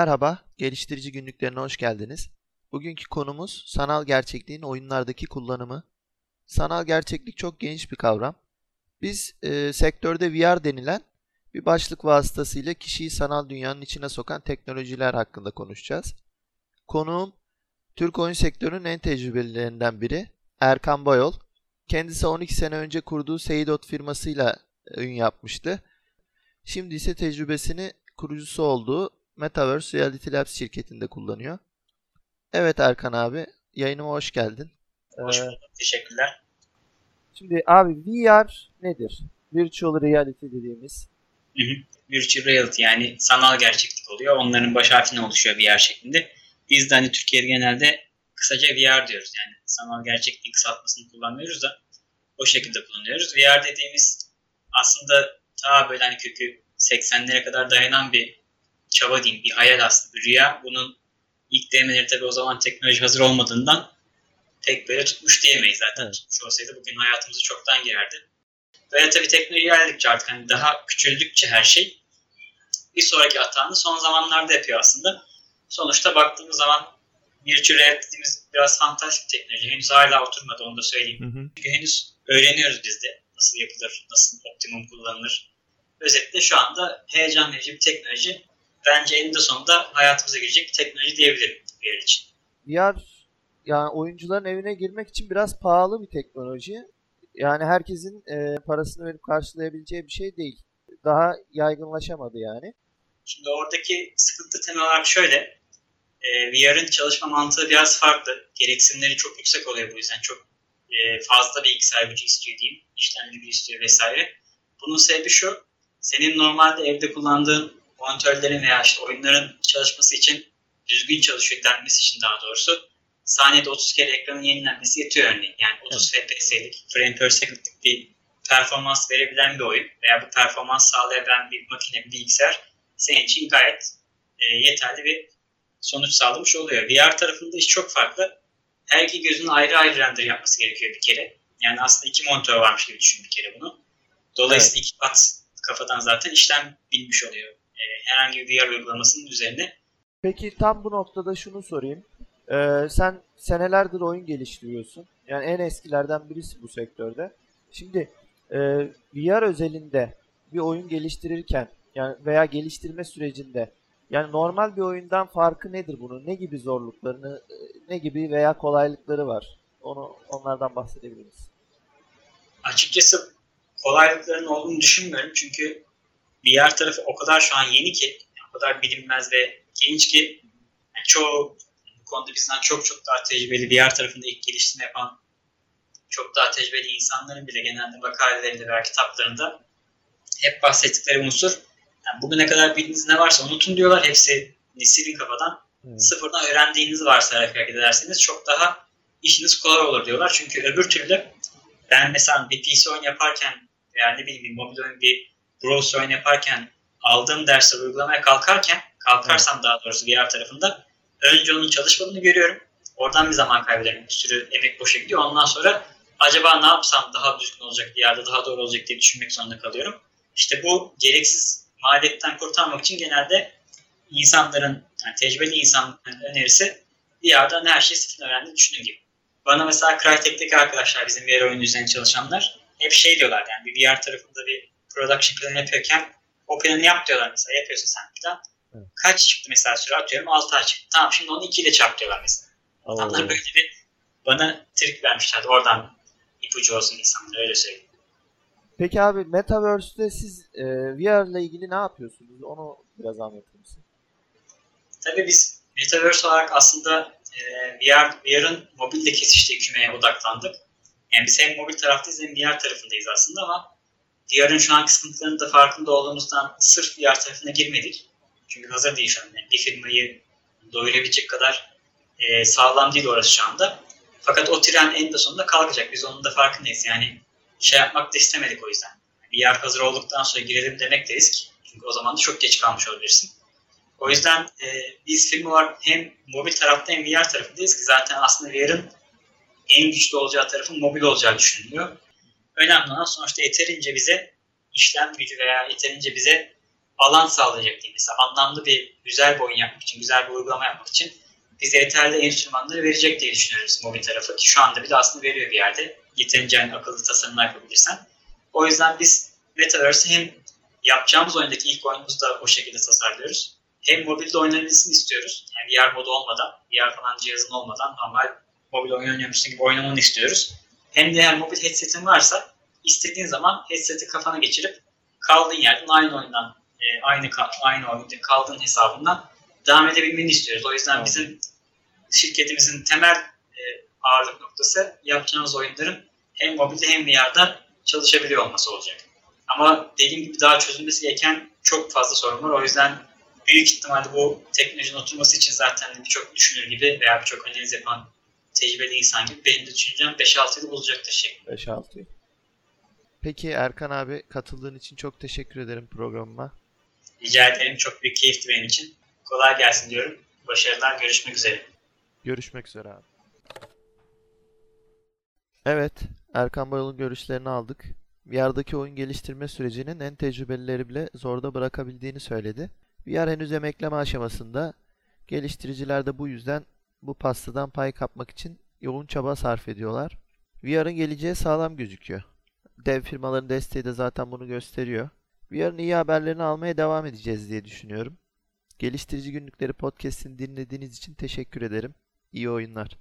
Merhaba, geliştirici günlüklerine hoş geldiniz. Bugünkü konumuz sanal gerçekliğin oyunlardaki kullanımı. Sanal gerçeklik çok geniş bir kavram. Biz e, sektörde VR denilen bir başlık vasıtasıyla kişiyi sanal dünyanın içine sokan teknolojiler hakkında konuşacağız. Konuğum Türk oyun sektörünün en tecrübelilerinden biri Erkan Bayol. Kendisi 12 sene önce kurduğu Seidot firmasıyla ün yapmıştı. Şimdi ise tecrübesini kurucusu olduğu Metaverse Reality Labs şirketinde kullanıyor. Evet Erkan abi, yayınıma hoş geldin. Hoş bulduk, ee, teşekkürler. Şimdi abi VR nedir? Virtual Reality dediğimiz. Hı hı. Virtual Reality yani sanal gerçeklik oluyor. Onların baş harfinden oluşuyor VR şeklinde. Biz de hani Türkiye'de genelde kısaca VR diyoruz. Yani sanal gerçekliğin kısaltmasını kullanmıyoruz da o şekilde kullanıyoruz. VR dediğimiz aslında ta böyle hani kökü 80'lere kadar dayanan bir çaba diyeyim, bir hayal aslında, bir rüya. Bunun ilk denemeleri tabii o zaman teknoloji hazır olmadığından pek böyle tutmuş diyemeyiz zaten. Evet. Tutmuş olsaydı bugün hayatımızı çoktan girerdi. Böyle tabii teknoloji ilerledikçe artık hani daha küçüldükçe her şey bir sonraki hatanı son zamanlarda yapıyor aslında. Sonuçta baktığımız zaman virtual reality dediğimiz biraz fantastik teknoloji. Henüz hala oturmadı onu da söyleyeyim. Hı hı. Çünkü henüz öğreniyoruz biz de nasıl yapılır, nasıl optimum kullanılır. Özetle şu anda heyecan verici bir teknoloji bence eninde sonunda hayatımıza girecek bir teknoloji diyebilirim VR için. VR yani oyuncuların evine girmek için biraz pahalı bir teknoloji. Yani herkesin e, parasını verip karşılayabileceği bir şey değil. Daha yaygınlaşamadı yani. Şimdi oradaki sıkıntı temel olarak şöyle. E, VR'ın çalışma mantığı biraz farklı. Gereksinimleri çok yüksek oluyor bu yüzden. Çok e, fazla bilgisayar gücü istiyor diyeyim. İşlemci gücü istiyor vesaire. Bunun sebebi şu. Senin normalde evde kullandığın monitörlerin veya işte oyunların çalışması için düzgün çalışıyor denmesi için daha doğrusu saniyede 30 kere ekranın yenilenmesi yetiyor örneğin. Yani 30 evet. FPS'lik, frame per second'lik bir performans verebilen bir oyun veya bu performans sağlayabilen bir makine, bir bilgisayar senin için gayet e, yeterli bir sonuç sağlamış oluyor. VR tarafında iş çok farklı. Her iki gözün ayrı ayrı render yapması gerekiyor bir kere. Yani aslında iki monitör varmış gibi düşün bir kere bunu. Dolayısıyla evet. iki kat kafadan zaten işlem bilmiş oluyor herhangi bir VR uygulamasının üzerine. Peki tam bu noktada şunu sorayım. Ee, sen senelerdir oyun geliştiriyorsun. Yani en eskilerden birisi bu sektörde. Şimdi e, VR özelinde bir oyun geliştirirken yani veya geliştirme sürecinde yani normal bir oyundan farkı nedir bunun? Ne gibi zorluklarını, e, ne gibi veya kolaylıkları var? Onu onlardan bahsedebiliriz. Açıkçası kolaylıkların olduğunu düşünmüyorum çünkü VR tarafı o kadar şu an yeni ki, o kadar bilinmez ve genç ki yani çoğu bu konuda bizden çok çok daha tecrübeli VR tarafında ilk geliştirme yapan çok daha tecrübeli insanların bile genelde makalelerinde veya kitaplarında hep bahsettikleri unsur yani bugüne kadar bildiğiniz ne varsa unutun diyorlar. Hepsi silin kafadan. Hmm. Sıfırdan öğrendiğiniz varsa hareket ederseniz çok daha işiniz kolay olur diyorlar. Çünkü öbür türlü ben mesela bir PC oyun yaparken veya ne bileyim bir mobil oyun bir browser oyun yaparken aldığım dersi uygulamaya kalkarken kalkarsam evet. daha doğrusu VR tarafında önce onun çalışmadığını görüyorum. Oradan bir zaman kaybederim. Bir sürü emek boşa gidiyor. Ondan sonra acaba ne yapsam daha düzgün olacak yerde daha doğru olacak diye düşünmek zorunda kalıyorum. İşte bu gereksiz maliyetten kurtarmak için genelde insanların, yani tecrübeli insanların önerisi bir yerden her şeyi sıfırdan öğrendiğini düşündüğü gibi. Bana mesela Crytek'teki arkadaşlar, bizim VR oyunu üzerine çalışanlar hep şey diyorlar yani bir VR tarafında bir production planı yapıyorken o planı yap diyorlar mesela. Yapıyorsun sen plan. Evet. Kaç çıktı mesela süre atıyorum 6 ay çıktı. Tamam şimdi onu 2 ile çarp diyorlar mesela. Allah Adamlar böyle bir bana trik vermişlerdi. Oradan ipucu olsun insanlar öyle söyleyeyim. Peki abi Metaverse'de siz e, VR ile ilgili ne yapıyorsunuz? Onu biraz anlatır mısın? Tabii biz Metaverse olarak aslında e, VR, VR'ın mobilde kesiştiği kümeye odaklandık. Yani biz hem mobil taraftayız hem VR tarafındayız aslında ama VR'ın şu anki sıkıntılarının da farkında olduğumuzdan sırf VR tarafına girmedik. Çünkü hazır değil şu an. Yani bir firmayı doyurabilecek kadar e, sağlam değil orası şu anda. Fakat o tren en de sonunda kalkacak. Biz onun da farkındayız. Yani şey yapmak da istemedik o yüzden. VR hazır olduktan sonra girelim demek de risk. Çünkü o zaman da çok geç kalmış olabilirsin. O yüzden e, biz firma olarak hem mobil tarafta hem VR tarafındayız ki zaten aslında VR'ın en güçlü olacağı tarafın mobil olacağı düşünülüyor önemli olan sonuçta yeterince bize işlem gücü veya yeterince bize alan sağlayacak diyeyim. Mesela anlamlı bir güzel bir oyun yapmak için, güzel bir uygulama yapmak için bize yeterli enstrümanları verecek diye düşünüyoruz mobil tarafı ki şu anda bile aslında veriyor bir yerde. Yeterince hani akıllı tasarımlar yapabilirsen. O yüzden biz Metaverse'i hem yapacağımız oyundaki ilk oyunumuzu da o şekilde tasarlıyoruz. Hem mobilde oynanabilsin istiyoruz. Yani VR modu olmadan, VR falan cihazın olmadan normal mobil oyun oynuyormuşsun gibi oynamanı istiyoruz. Hem de eğer mobil headsetin varsa istediğin zaman headset'i kafana geçirip kaldığın yerden aynı oyundan, e, aynı aynı oyunda kaldığın hesabından devam edebilmeni istiyoruz. O yüzden bizim şirketimizin temel e, ağırlık noktası yapacağımız oyunların hem mobilde hem VR'da çalışabiliyor olması olacak. Ama dediğim gibi daha çözülmesi gereken çok fazla sorun var. O yüzden büyük ihtimalle bu teknolojinin oturması için zaten birçok düşünür gibi veya birçok analiz yapan tecrübeli insan gibi benim de düşüncem 5-6 yıl bulacaktır şeklinde. 5-6 yıl. Peki Erkan abi katıldığın için çok teşekkür ederim programıma. Rica ederim. Çok büyük keyifti benim için. Kolay gelsin diyorum. Başarılar. Görüşmek üzere. Görüşmek üzere abi. Evet, Erkan Bayol'un görüşlerini aldık. VR'daki oyun geliştirme sürecinin en tecrübelileri bile zorda bırakabildiğini söyledi. VR henüz emekleme aşamasında. Geliştiriciler de bu yüzden bu pastadan pay kapmak için yoğun çaba sarf ediyorlar. VR'ın geleceği sağlam gözüküyor. Dev firmaların desteği de zaten bunu gösteriyor. VR'ın iyi haberlerini almaya devam edeceğiz diye düşünüyorum. Geliştirici Günlükleri podcast'ini dinlediğiniz için teşekkür ederim. İyi oyunlar.